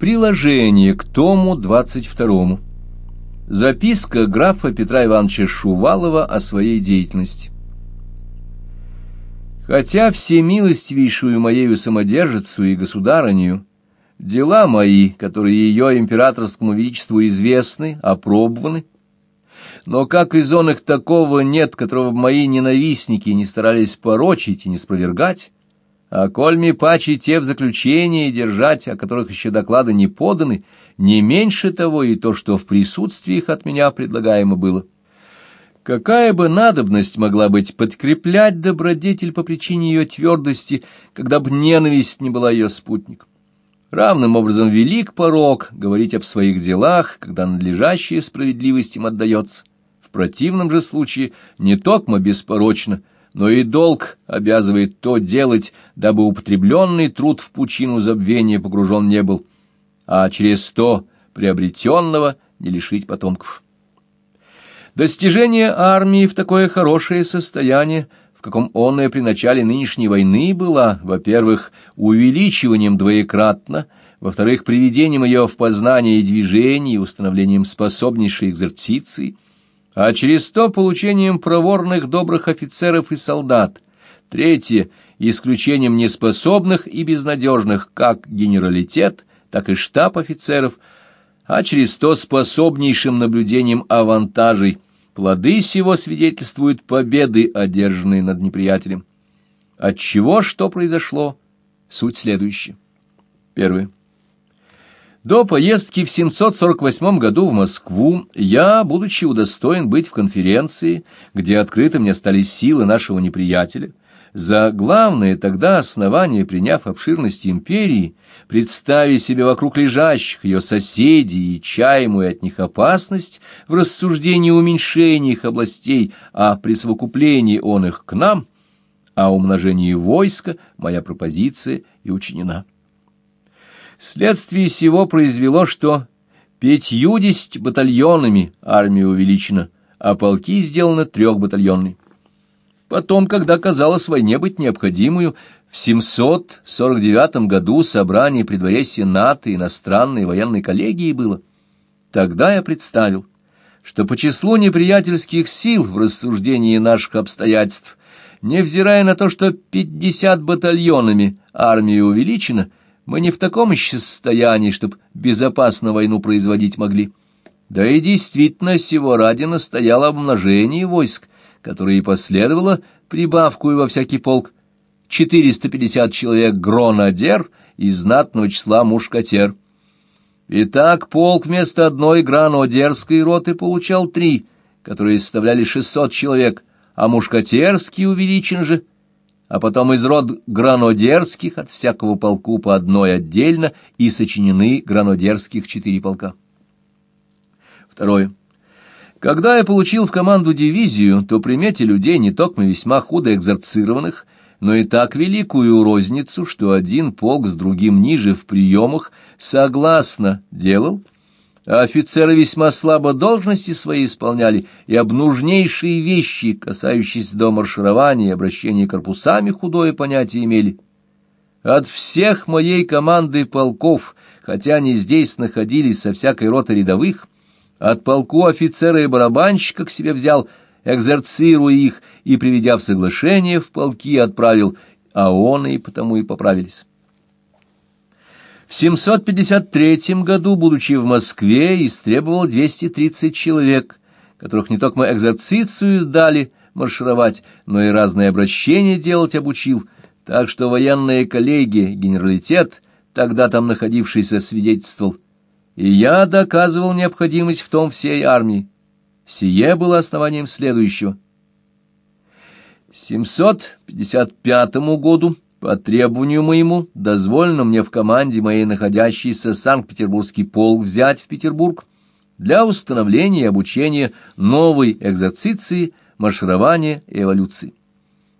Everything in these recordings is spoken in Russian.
Приложение к тому 22. Записка графа Петра Ивановича Шувалова о своей деятельности. Хотя всемилостивейшую моею самодержицу и государыню, дела мои, которые ее императорскому величеству известны, опробованы, но как из он их такого нет, которого мои ненавистники не старались порочить и не спровергать, а коль ми паче те в заключении держать, о которых еще доклады не поданы, не меньше того и то, что в присутствии их от меня предлагаемо было. Какая бы надобность могла быть подкреплять добродетель по причине ее твердости, когда бы ненависть не была ее спутником? Равным образом велик порог говорить об своих делах, когда надлежащее справедливости им отдается. В противном же случае не токмо беспорочно, но и долг обязывает то делать, дабы употребленный труд в пучину забвения погружен не был, а через то приобретенного не лишить потомков. Достижение армии в такое хорошее состояние, в каком оное при начале нынешней войны было, во-первых, увеличиванием двоекратно, во-вторых, приведением ее в познание и движение и установлением способнейшей экзерциции – а через то получением проворных добрых офицеров и солдат. Третье – исключением неспособных и безнадежных как генералитет, так и штаб офицеров, а через то способнейшим наблюдением авантажей. Плоды сего свидетельствуют победы, одержанные над неприятелем. Отчего что произошло? Суть следующая. Первое. До поездки в 748 году в Москву я, будучи удостоен быть в конференции, где открыты мне стали силы нашего неприятеля, за главное тогда основание, приняв обширность империи, представив себе вокруг лежащих ее соседей и чаемую от них опасность в рассуждении уменьшения их областей, а присовокуплении он их к нам, а умножении войска моя пропозиция и учинена. Следствие сего произвело, что пятьюдесять батальонами армия увеличена, а полки сделаны трехбатальонной. Потом, когда казалось войне быть необходимую, в 749 году собрание при дворе Сената иностранной военной коллегии было. Тогда я представил, что по числу неприятельских сил в рассуждении наших обстоятельств, невзирая на то, что 50 батальонами армия увеличена, мы не в таком еще состоянии, чтобы безопасно войну производить могли. Да и действительно, сего ради настояло обмножение войск, которое и последовало прибавку и во всякий полк 450 человек гронадер и знатного числа мушкатер. Итак, полк вместо одной гранодерской роты получал три, которые составляли 600 человек, а мушкатерский увеличен же а потом из род гранодерских от всякого полку по одной отдельно и сочинены гранодерских четыре полка. Второе. Когда я получил в команду дивизию, то примете людей не только весьма худо экзорцированных, но и так великую розницу, что один полк с другим ниже в приемах согласно делал, а офицеры весьма слабо должности свои исполняли, и об нужнейшие вещи, касающиеся до марширования и обращения корпусами, худое понятие имели. От всех моей команды полков, хотя они здесь находились со всякой роты рядовых, от полку офицера и барабанщика к себе взял, экзерцируя их и, приведя в соглашение, в полки отправил, а он и потому и поправились. В 753 году, будучи в Москве, истребовал 230 человек, которых не только экзерцицию дали маршировать, но и разные обращения делать обучил, так что военные коллеги, генералитет, тогда там находившийся, свидетельствовал. И я доказывал необходимость в том всей армии. Сие было основанием следующего. 755 году по требованию моему, дозволено мне в команде моей находящийся Санкт-Петербургский полк взять в Петербург для установления и обучения новой экзерциции, марширования и эволюции.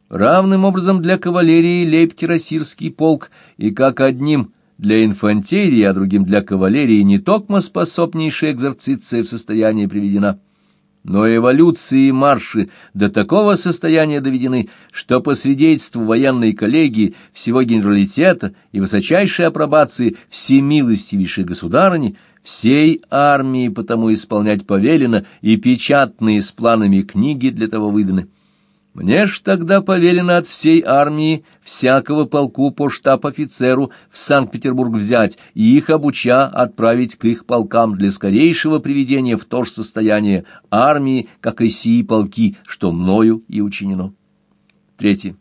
Равным образом для кавалерии лейб-кирасирский полк и как одним для инфантерии, а другим для кавалерии не токмо способнейшая экзерциция в состоянии приведена, но эволюции и марши до такого состояния доведены, что по свидетельству военной коллегии всего генералитета и высочайшей апробации всемилостивейшей государыни всей армии потому исполнять повелено, и печатные с планами книги для того выданы. Мне ж тогда повелено от всей армии всякого полку по штаб-офицеру в Санкт-Петербург взять и их обуча отправить к их полкам для скорейшего приведения в то же состояние армии, как и сии полки, что мною и учинено. Третье.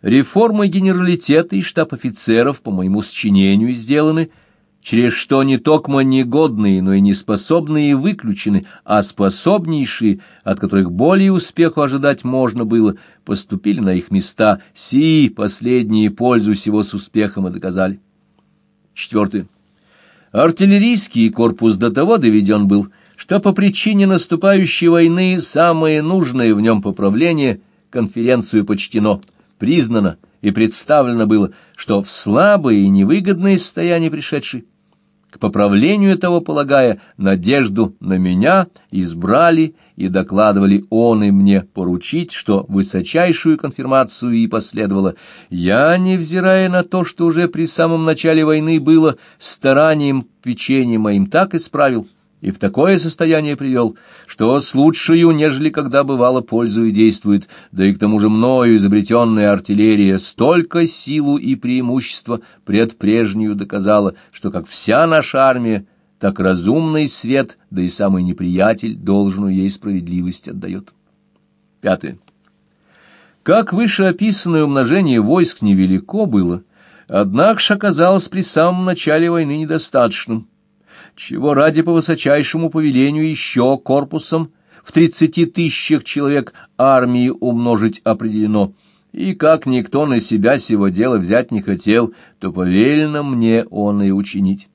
Реформы генералитета и штаб-офицеров по моему сочинению сделаны – через что не токмо негодные, но и неспособные выключены, а способнейшие, от которых более успеху ожидать можно было, поступили на их места, сии последние пользу всего с успехом и доказали. Четвертое. Артиллерийский корпус до того доведен был, что по причине наступающей войны самое нужное в нем поправление конференцию почтено, признано и представлено было, что в слабое и невыгодное состояние пришедший к поправлению того полагая надежду на меня, избрали и докладывали он и мне поручить, что высочайшую конфирмацию и последовало. Я, невзирая на то, что уже при самом начале войны было, старанием печенья моим так исправил, и в такое состояние привел, что с лучшую, нежели когда бывало пользу и действует, да и к тому же мною изобретенная артиллерия столько силу и преимущества пред прежнюю доказала, что как вся наша армия, так разумный свет, да и самый неприятель должную ей справедливость отдает. Пятое. Как вышеописанное умножение войск невелико было, однако ж оказалось при самом начале войны недостаточным, чего ради по высочайшему повелению еще корпусом в тридцати тысячах человек армии умножить определено, и как никто на себя сего дела взять не хотел, то повелено мне он и учинить.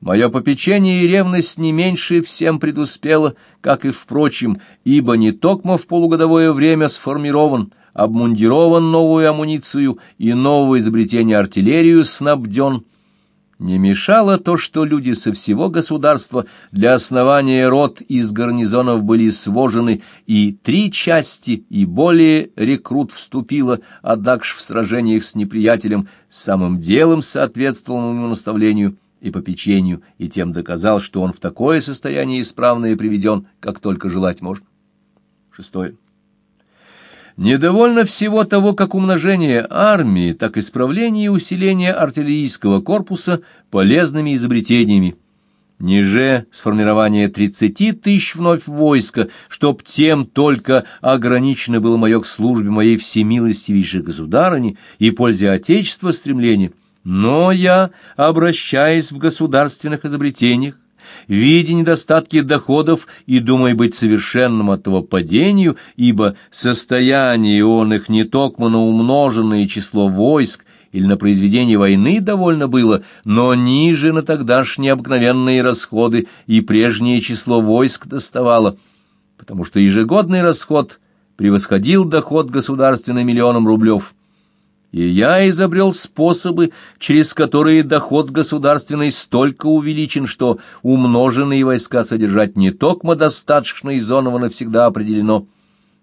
Мое попечение и ревность не меньше всем предуспело, как и впрочем, ибо не токмо в полугодовое время сформирован, обмундирован новую амуницию и новое изобретение артиллерию снабден, не мешало то, что люди со всего государства для основания рот из гарнизонов были свожены, и три части и более рекрут вступило, однако ж в сражениях с неприятелем самым делом соответствовал моему наставлению и попечению, и тем доказал, что он в такое состояние исправное приведен, как только желать можно. Шестое. Недовольно всего того, как умножение армии, так и исправление и усиление артиллерийского корпуса полезными изобретениями. Ниже сформирование тридцати тысяч вновь войска, чтоб тем только ограничено было мое к службе моей всемилостивейшей государыни и пользе Отечества стремление. Но я, обращаясь в государственных изобретениях, видя недостатки доходов и думая быть совершенным от того падению, ибо состояние он их не токмо на умноженное число войск или на произведение войны довольно было, но ниже на тогдашние обыкновенные расходы и прежнее число войск доставало, потому что ежегодный расход превосходил доход государственный миллионом рублев и я изобрел способы, через которые доход государственный столько увеличен, что умноженные войска содержать не только достаточно и зоново навсегда определено,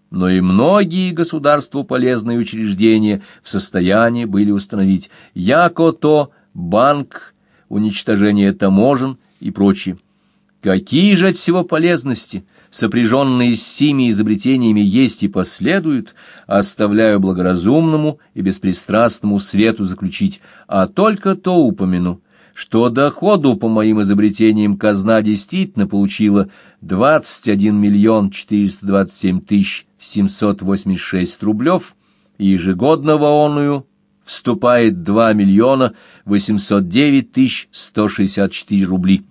но и многие государству полезные учреждения в состоянии были установить, яко то банк, уничтожение таможен и прочее. Какие же от всего полезности – сопряженные с сими изобретениями есть и последуют, оставляю благоразумному и беспристрастному свету заключить, а только то упомяну, что доходу по моим изобретениям казна действительно получила 21 миллион 427 тысяч 786 рублев, и ежегодно в оную вступает 2 миллиона 809 тысяч 164 рублей.